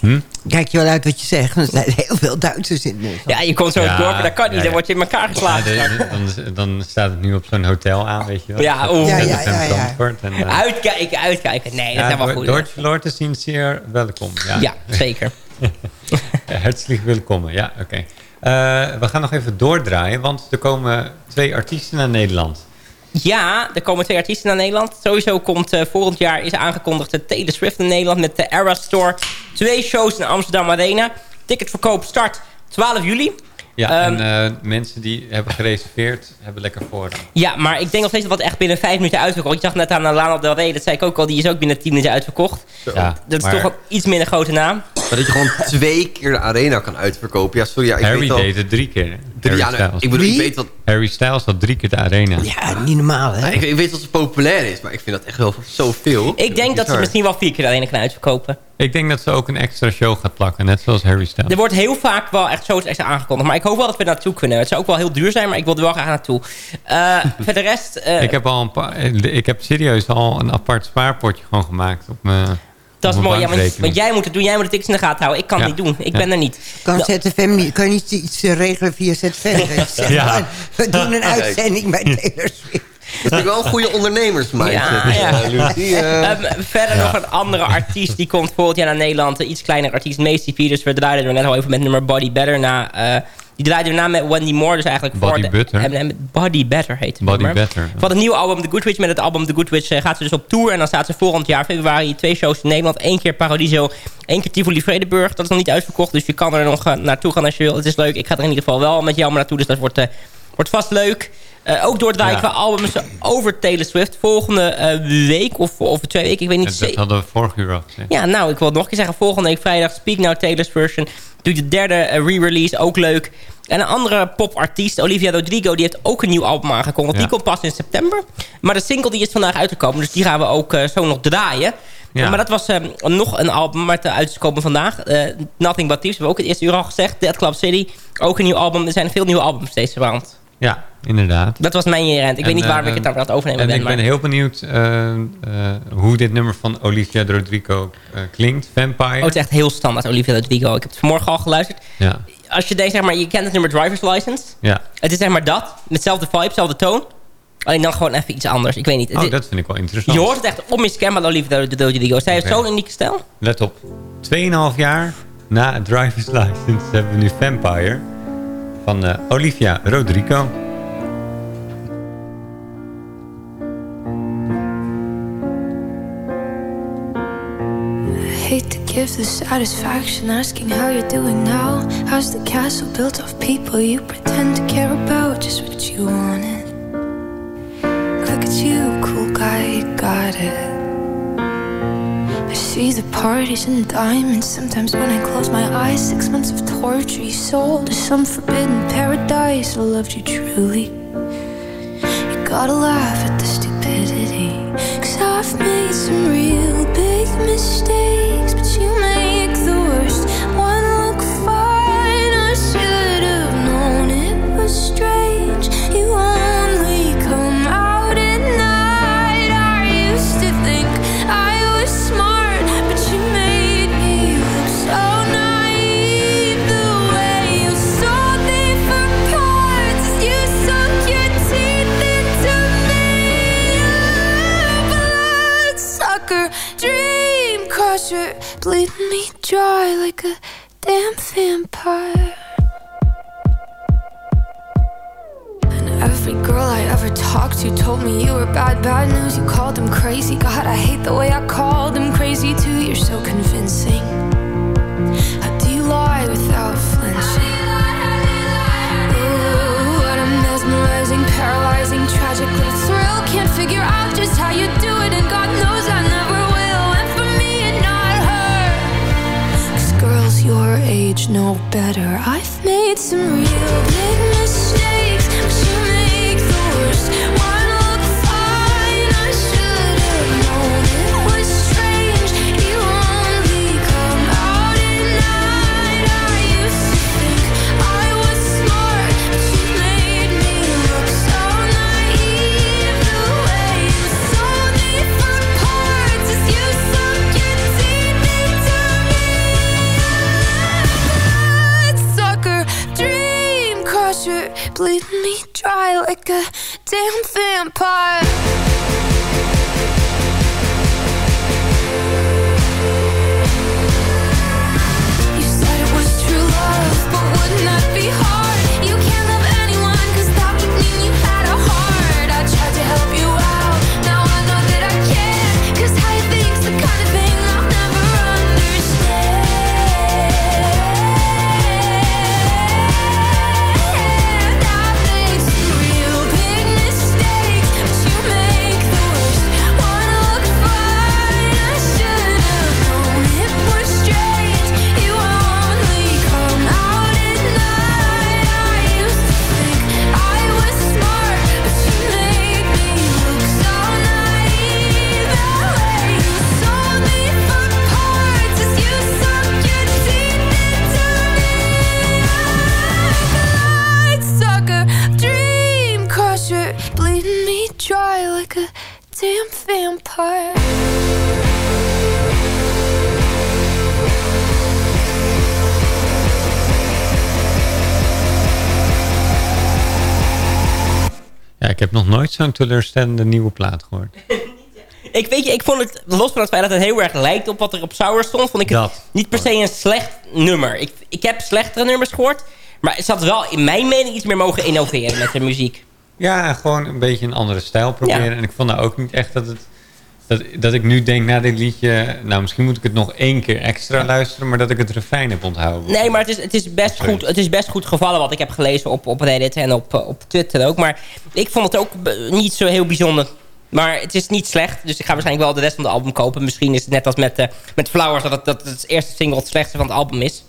Hm? Kijk je wel uit wat je zegt. Er zijn heel veel Duitsers in Ja, je komt zo Ja, door, maar dat kan niet. ja, Dan word je in elkaar geslagen. dan, dan staat het nu op zo'n hotel aan, weet je wel. Ja, oeh. Ja, ja, ja. En, eh, Uitkijken, uitkijken. Nee, dat is wel Dor- goed. Deutsche Leute zijn zeer welkom. Ja, Ja, zeker. Hartelijk welkom. Ja, oké. Eh, we gaan nog even doordraaien, want er komen twee artiesten naar Nederland. Ja, er komen twee artiesten naar Nederland. Sowieso komt eh, volgend jaar is aangekondigd de Taylor Swift in Nederland met de Era Store. Twee shows in Amsterdam Arena. Ticketverkoop start 12 juli. Ja, Ehm, en eh, mensen die hebben gereserveerd, hebben lekker voorrang. Ja, maar ik denk nog steeds dat het echt binnen vijf minuten uitverkocht. Ik zag net aan Lana Del Rey, dat zei ik ook al, die is ook binnen 10 minuten uitverkocht. Ja, Dat is maar toch een iets minder grote naam. Maar dat je gewoon twee keer de arena kan uitverkopen. Ja, sorry. Ja, ik Harry weet al, deed het drie keer. Drie, Harry ja, nou, Styles. ik bedoel, ik weet wat, Harry Styles had drie keer de arena. Ja, niet normaal, hè? ik, ik weet wat zo populair is, maar ik vind dat echt wel zoveel. Ik denk dat ze misschien wel vier keer de Arena kunnen uitverkopen. Ik denk dat ze ook een extra show gaat plakken, net zoals Harry Styles. Er wordt heel vaak wel echt shows extra aangekondigd. Maar ik hoop wel dat we naartoe kunnen. Het zou ook wel heel duur zijn, maar ik wil er wel graag naartoe. Eh voor de rest... eh, Ik heb, al een paar, ik heb serieus al een apart spaarpotje gewoon gemaakt op mijn dat is mooi, ja, want, jij moet het doen. Jij moet het tickets in de gaten houden. Ik kan Ja. het niet doen. Ik Ja. ben er niet. Kan, Nou, ZFM niet, kan je niet iets eh, regelen via ZFM? Dat je zegt, Ja. "Man, We doen een uitzending bij Taylor Swift. Dat vind ik wel een goede ondernemersmindset. Ja, ja. eh, Lucie, eh. Ehm, verder nog een andere artiest. Die komt volgend jaar naar Nederland. Een iets kleiner artiest. Macy Peters. We draaiden er net al even met nummer Body Better. Na, eh, die draaide we na met Wendy Moore. Dus eigenlijk Body voor de, Butter? en- en Body Better heet het Body nummer. Better. Van het nieuwe album The Good Witch. Met het album The Good Witch eh, gaat ze dus op tour. En dan staat ze volgend jaar februari twee shows in Nederland. Eén keer Paradiso. één keer Tivoli Vredenburg. Dat is nog niet uitverkocht. Dus je kan er nog eh, naartoe gaan als je wil. Het is leuk. Ik ga er in ieder geval wel met jou maar naartoe. Dus dat wordt, eh, wordt vast leuk. Eh, ook doordraaien Ja. qua albums over Taylor Swift. Volgende eh, week of over twee weken. Ik weet niet Dat zeker. hadden we vorig uur al gezegd. Ja, nou, ik wil het nog een keer zeggen. Volgende week vrijdag Speak Now Taylor's version. Doe de derde eh, re-release, ook leuk. En een andere popartiest, Olivia Rodrigo, die heeft ook een nieuw album aangekondigd. Ja. Die komt pas in september. Maar de single die is vandaag uitgekomen, dus die gaan we ook zo nog draaien. Ja. Maar dat was eh, nog een album met uit is komen vandaag. Nothing But Thieves, hebben we ook het eerste uur al gezegd. Dead Club City, ook een nieuw album. Er zijn veel nieuwe albums deze maand. Ja, inderdaad. Dat was mijn rent. Ik weet niet waarom eh, ik het aan het overnemen En ben. ik maar... ben heel benieuwd eh, eh, hoe dit nummer van Olivia Rodrigo klinkt. Vampire. Oh, het is echt heel standaard, Olivia Rodrigo. Ik heb het vanmorgen al geluisterd. Ja, Als je denkt, zeg maar, je kent het nummer Driver's License. ja. Het is zeg maar dat, met dezelfde vibe, dezelfde toon. Alleen dan gewoon even iets anders. Ik weet niet. Oh, dat vind ik wel interessant. je hoort het echt onmiskenbaar Olivia Rodrigo. Zij heeft zo'n unieke stijl. Let op. 2,5 jaar na Driver's License hebben we nu Vampire van Olivia Rodrigo. Hate to give the satisfaction asking how you're doing now. How's the castle built of people you pretend to care about? Just what you wanted. Look at you, cool guy, you got it. I see the parties and diamonds. Sometimes when I close my eyes, six months of torture you sold to some forbidden paradise. I loved you truly. You gotta laugh at the stupidity. Cause I've made some real big mistakes, like a damn vampire. And every girl I ever talked to told me you were bad, bad news. You called them crazy. God, I hate the way I called them crazy too. You're so convincing. How do you lie without flinching? Ooh, what a mesmerizing, paralyzing, tragic little thrill. Can't figure out just how you do it, and God knows I never your age know better. I've made some real big mistakes, bleeding me dry like a damn vampire. Ja, ik heb nog nooit zo'n teleurstellende nieuwe plaat gehoord. Ik weet je, ik vond het, los van het feit dat het heel erg lijkt op wat er op Sour stond, vond ik het Dat. niet per se een slecht nummer. Ik, ik heb slechtere nummers gehoord, maar het had wel in mijn mening iets meer mogen innoveren met de muziek. Ja, gewoon een beetje een andere stijl proberen. Ja. En ik vond nou ook niet echt dat het... Dat, dat ik nu denk na dit liedje... Nou, misschien moet ik het nog één keer extra luisteren... maar dat ik het refrein heb onthouden. Nee, maar het is, het is, best, goed, het is best goed gevallen wat ik heb gelezen op, op Reddit en op, op Twitter ook. Maar ik vond het ook niet zo heel bijzonder. Maar het is niet slecht, dus ik ga waarschijnlijk wel de rest van de album kopen. Misschien is het net als met, eh, met Flowers dat het, dat het eerste single het slechtste van het album is.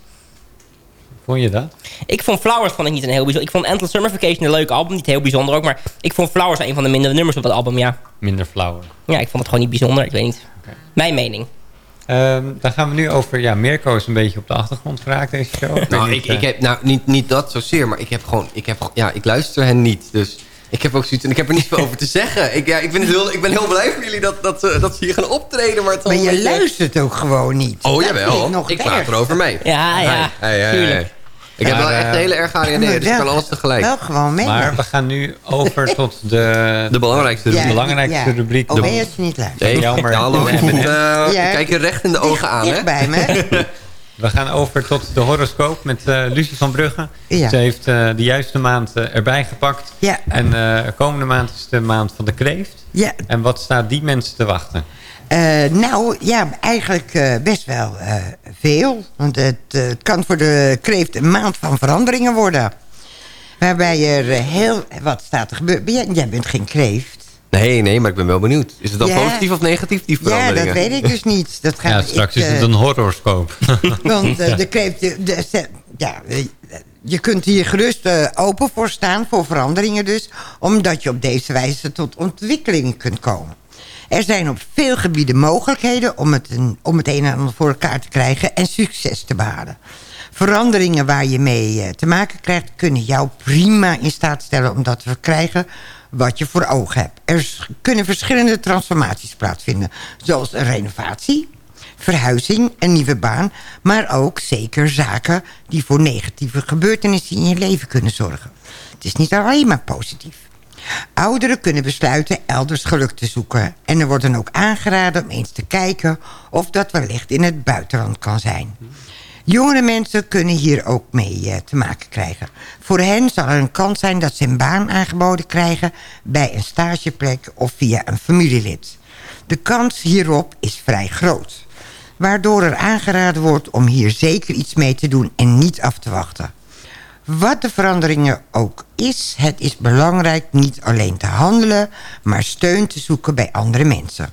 Vond je dat? Ik vond Flowers vond ik niet een heel bijzonder. Ik vond Endless Summer Vacation een leuk album, niet heel bijzonder ook. Maar ik vond Flowers een van de mindere nummers op het album, ja. Minder flauwer. Ja, ik vond het gewoon niet bijzonder, ik weet niet. Mijn mening. Ehm, dan gaan we nu over... Ja, Mirko is een beetje op de achtergrond geraakt deze show. Nou, niet, ik, ik eh, heb, nou niet, niet dat zozeer, maar ik heb gewoon, ik heb, ja, ik luister hen niet. Dus ik heb ook zoiets en ik heb er niet veel over te zeggen. Ik, ja, ik, ben heel, ik ben heel blij voor jullie dat, dat, ze- dat ze hier gaan optreden. Maar, je luistert ook gewoon niet. Oh Dat jawel, nog ik het praat erover mee. Ja, ja, Hey, hey, hey. Ik heb wel echt eh, een hele ervaring in dingen, dus ik kan alles tegelijk. Wel gewoon mee. Maar we gaan nu over tot de, De belangrijkste de rubriek. belangrijkste ja. rubriek. Oh, De- ben je het niet luisteren? Nee, Jammer. hallo, eh, kijk je recht in de ogen aan, hè? Bij me. We gaan over tot de horoscoop met eh Lucie van Brugge. Ja. Ze heeft eh, de juiste maand erbij gepakt. Ja. En eh komende maand is de maand van de kreeft. Ja, En wat staat die mensen te wachten? Eh, nou, ja, eigenlijk eh, best wel eh, veel. Want het, eh, het kan voor de kreeft een maand van veranderingen worden. Waarbij er heel... Wat staat er gebeuren? Ben Jij, jij bent geen kreeft. Nee, nee, maar ik ben wel benieuwd. Is het dan Ja. positief of negatief, die Ja, dat weet ik dus niet. Dat gaat, Ja, straks ik, is het een horoscoop. Want de kreeft, de, ja, je kunt hier gerust eh, open voor staan, voor veranderingen dus. Omdat je op deze wijze tot ontwikkeling kunt komen. Er zijn op veel gebieden mogelijkheden om het, een, om het een en ander voor elkaar te krijgen en succes te behalen. Veranderingen waar je mee eh, te maken krijgt... kunnen jou prima in staat stellen om dat te verkrijgen wat je voor ogen hebt. Er kunnen verschillende transformaties plaatsvinden. Zoals een renovatie, verhuizing, een nieuwe baan... maar ook zeker zaken die voor negatieve gebeurtenissen in je leven kunnen zorgen. Het is niet alleen maar positief. Ouderen kunnen besluiten elders geluk te zoeken. En er wordt dan ook aangeraden om eens te kijken... of dat wellicht in het buitenland kan zijn. Jongere mensen kunnen hier ook mee eh, te maken krijgen. Voor hen zal er een kans zijn dat ze een baan aangeboden krijgen... bij een stageplek of via een familielid. De kans hierop is vrij groot. Waardoor er aangeraden wordt om hier zeker iets mee te doen en niet af te wachten. Wat de veranderingen ook is, het is belangrijk niet alleen te handelen... maar steun te zoeken bij andere mensen.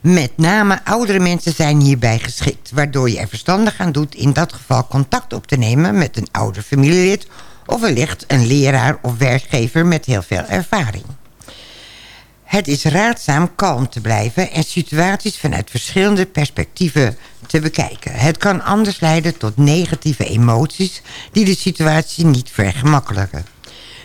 Met name oudere mensen zijn hierbij geschikt... waardoor je er verstandig aan doet in dat geval contact op te nemen... met een ouder familielid of wellicht een leraar of werkgever met heel veel ervaring. Het is raadzaam kalm te blijven en situaties vanuit verschillende perspectieven te bekijken. Het kan anders leiden tot negatieve emoties die de situatie niet vergemakkelijken.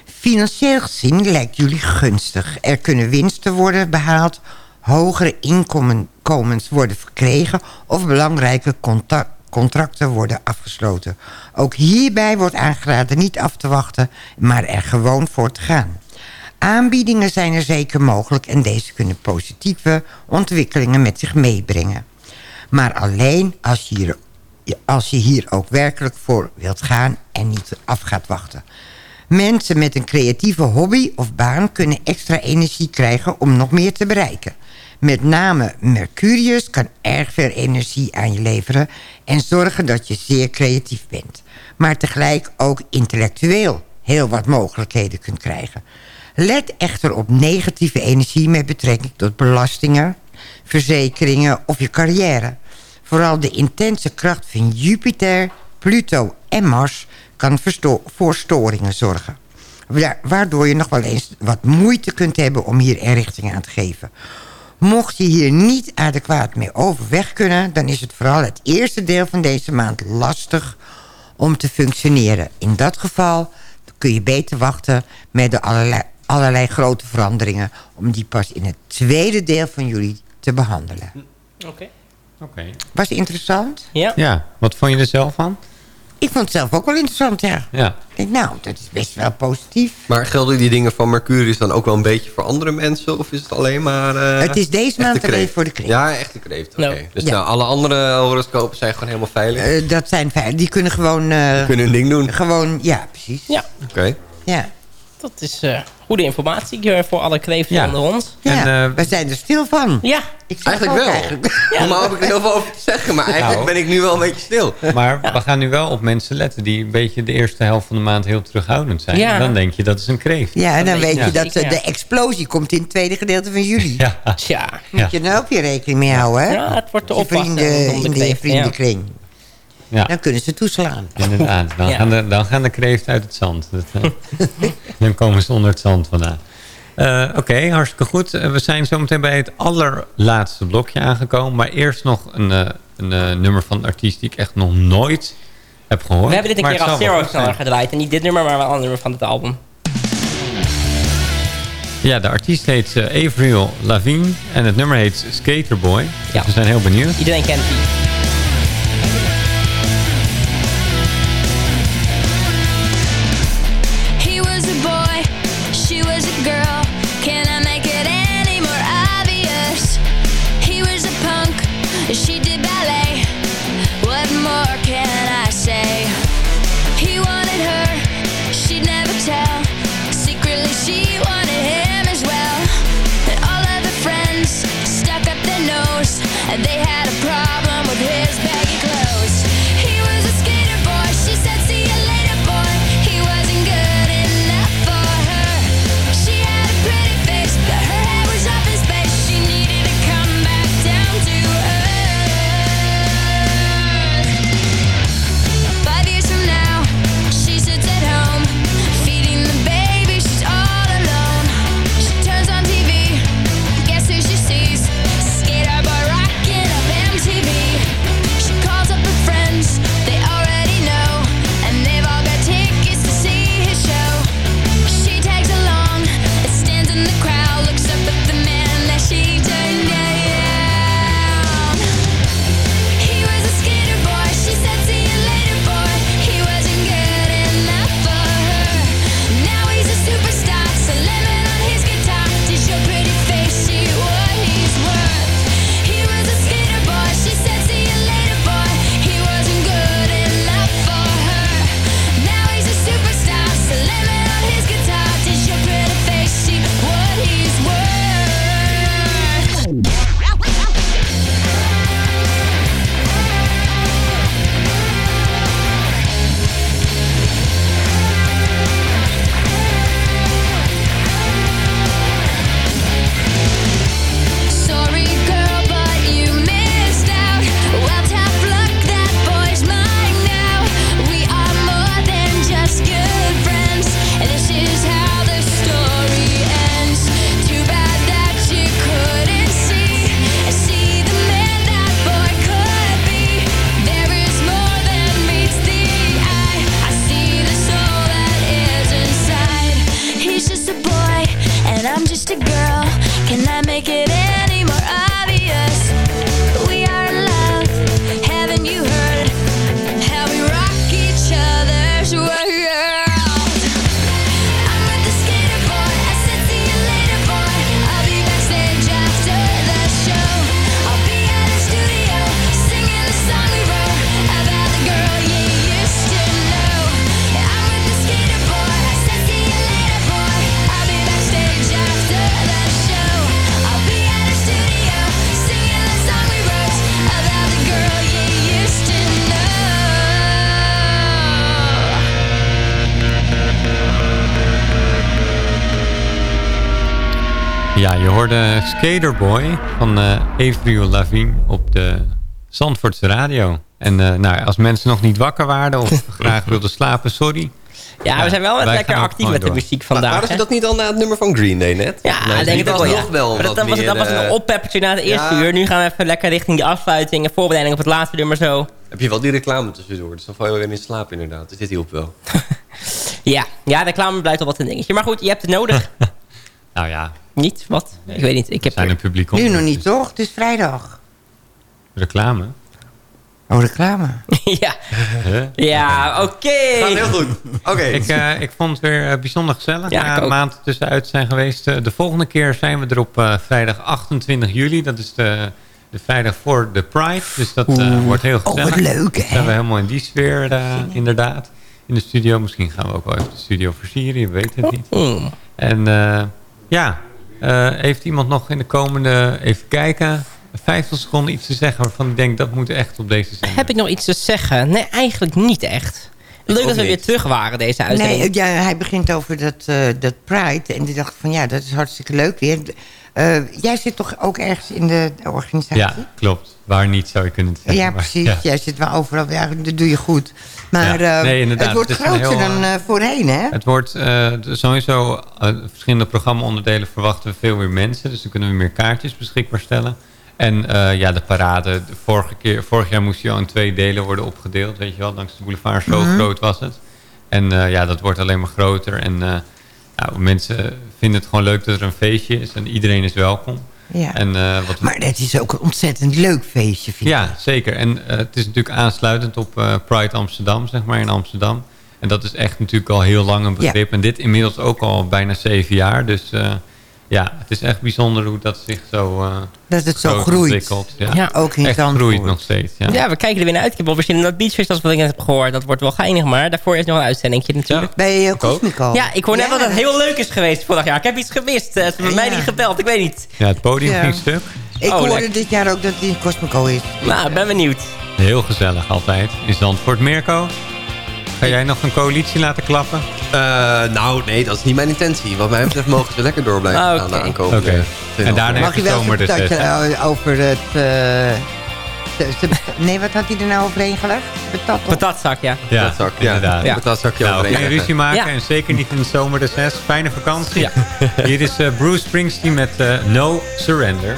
Financieel gezien lijkt jullie gunstig. Er kunnen winsten worden behaald, hogere inkomens worden verkregen of belangrijke contracten worden afgesloten. Ook hierbij wordt aangeraden niet af te wachten, maar er gewoon voor te gaan. Aanbiedingen zijn er zeker mogelijk en deze kunnen positieve ontwikkelingen met zich meebrengen. Maar alleen als je, hier, als je hier ook werkelijk voor wilt gaan en niet af gaat wachten. Mensen met een creatieve hobby of baan kunnen extra energie krijgen om nog meer te bereiken. Met name Mercurius kan erg veel energie aan je leveren... en zorgen dat je zeer creatief bent. Maar tegelijk ook intellectueel heel wat mogelijkheden kunt krijgen. Let echter op negatieve energie met betrekking tot belastingen... verzekeringen of je carrière. Vooral de intense kracht van Jupiter, Pluto en Mars... kan voor storingen zorgen. Waardoor je nog wel eens wat moeite kunt hebben om hier een richting aan te geven... Mocht je hier niet adequaat mee overweg kunnen... dan is het vooral het eerste deel van deze maand lastig om te functioneren. In dat geval kun je beter wachten met de allerlei, allerlei grote veranderingen... om die pas in het tweede deel van juli te behandelen. Oké. Oké. Was interessant? Ja. Ja, wat vond je er zelf van? Ik vond het zelf ook wel interessant, ja. Ja. Ik denk, nou, dat is best wel positief. Maar gelden die dingen van Mercurius dan ook wel een beetje voor andere mensen? Of is het alleen maar... eh, Het is deze maand alleen voor de kreeft. Ja, echte kreeft. Oké. Nou. Dus Ja. nou, alle andere horoscopen zijn gewoon helemaal veilig? Eh, dat zijn fijn. Die kunnen gewoon... eh, kunnen hun ding doen. Gewoon, ja, precies. Ja. Oké. Ja. Dat is eh, goede informatie eh, voor alle kreeften Ja. onder ons. Ja, we zijn er stil van. Ja. Ik Eigenlijk wel. Eigenlijk. Normaal heb ik er heel veel over te zeggen, maar eigenlijk Nou. ben ik nu wel een beetje stil. Maar we gaan nu wel op mensen letten die een beetje de eerste helft van de maand heel terughoudend zijn. Ja. Dan denk je dat is een kreeft. Ja, en dan weet je Ja. dat eh, de ja. explosie komt in het tweede gedeelte van juli. Ja. Tja. Moet je er ook weer rekening mee houden, hè? Ja, het wordt te oppassen vrienden de in de vriendenkring. Ja. Dan kunnen ze toeslaan. Inderdaad, dan, Ja. gaan de, dan gaan de kreeften uit het zand. Dat, eh, dan komen ze onder het zand vandaan. Eh, Oké, hartstikke goed. Eh, we zijn zometeen bij het allerlaatste blokje aangekomen. Maar eerst nog een, een nummer van een artiest die ik echt nog nooit heb gehoord. We hebben dit een keer als Zero zijn. gedraaid. En niet dit nummer, maar wel een ander nummer van het album. Ja, de artiest heet Avril Lavigne. En het nummer heet Skaterboy. Ja. Dus we zijn heel benieuwd. Iedereen kent die. Hoorde Skaterboy van eh Avril Lavigne op de Zandvoortse radio. En eh, nou, als mensen nog niet wakker waren of graag wilden slapen, sorry. Ja, we zijn wel wat lekker actief met de muziek vandaag. Waren ze dat niet al na het nummer van Green Day net? Ja, Nee, ik denk het was wel, ja. nog wel Maar dat, was, meer, dat was eh, een oppeppertje na de eerste ja. uur. Nu gaan we even lekker richting die afsluiting en voorbereiding op het laatste nummer zo. Heb je wel die reclame tussendoor, dus dan val je wel weer in slaap inderdaad. Dus dit hielp wel. Ja, ja de reclame blijft al wat een dingetje. Maar goed, je hebt het nodig. Nou ja, niet? Wat? Ik weet niet. Ik heb zijn een publiek Nu nog niet, toch? Het is vrijdag. Reclame. Oh, reclame. ja. Huh? Ja, oké. Gaat heel goed. Oké. Ik, eh, ik vond het weer eh, bijzonder gezellig. Ja, na een maand tussenuit zijn geweest. Eh, de volgende keer zijn we er op vrijdag 28 juli. Dat is de, de vrijdag voor de Pride. Dus dat eh, wordt heel Oh, wat gezellig. leuk, hè? Dan zijn we helemaal in die sfeer eh, inderdaad. In de studio. Misschien gaan we ook wel even de studio versieren. Je weet het niet. Mm. En eh, ja, eh, heeft iemand nog in de komende... Even kijken. 50 seconden iets te zeggen waarvan ik denk dat moet echt op deze zender. Heb ik nog iets te zeggen? Nee, eigenlijk niet echt. Leuk dat we weer terug waren deze uitzending. Nee, ja, hij begint over dat, eh, dat Pride. En die dacht van, ja, dat is hartstikke leuk weer. Eh, jij zit toch ook ergens in de organisatie? Ja, klopt. Waar niet zou je kunnen zeggen. Ja, maar precies. ja. Jij zit wel overal. Ja, dat doe je goed. Maar Ja. eh, Nee, inderdaad. het wordt Het groter heel, dan eh, eh, voorheen, hè? Het wordt sowieso verschillende programma-onderdelen verwachten we veel meer mensen. Dus dan kunnen we meer kaartjes beschikbaar stellen. En ja, de parade. De vorige keer, vorig jaar moest je al in twee delen worden opgedeeld. Weet je wel, langs de boulevard. Zo Mhm. groot was het. En ja, dat wordt alleen maar groter. En nou, mensen vinden het gewoon leuk dat er een feestje is. En iedereen is welkom. Ja. En, eh, wat Maar het is ook een ontzettend leuk feestje, vind ik. ja, zeker. En eh, het is natuurlijk aansluitend op eh, Pride Amsterdam, zeg maar, in Amsterdam. En dat is echt natuurlijk al heel lang een begrip. En dit inmiddels ook al bijna zeven jaar. Dus ja, het is echt bijzonder hoe dat zich zo eh, Dat het zo groeit. ontwikkelt. Ja. Ja, ook in echt Zandvoort. groeit nog steeds. Ja. Ja. we kijken er weer naar uit. Ik heb wel dat beachfest als wat ik net heb gehoord. Dat wordt wel geinig, maar daarvoor is nog een uitzendingje natuurlijk. Bij uh, Cosmico. Ja, ik hoor net dat het heel leuk is geweest vorig jaar. Ik heb iets gemist. Eh, Ze hebben mij niet gebeld, ik weet niet. Ja, het podium Ja. ging stuk. Ik Oh, hoorde lekker. dit jaar ook dat die in Cosmico is. Nou, ik ben benieuwd. Heel gezellig altijd. In Zandvoort. Mirko, ga jij nog een coalitie laten klappen? Eh, nou, nee, dat is niet mijn intentie. Wat mij betreft mogen ze lekker door blijven Ah, gaan oké. de aankomende Oké. twee En daarna Mag je wel de vertellen eh, over het... eh, nee, wat had hij er nou overheen gelegd? Patat? Patatzak, ja. Ja, Patatzak, ja. inderdaad. Ja. Patatzakje nou, overheen geen ruzie maken Ja. en zeker niet in de zomer de zes. Fijne vakantie. Ja. Hier is Bruce Springsteen met No Surrender.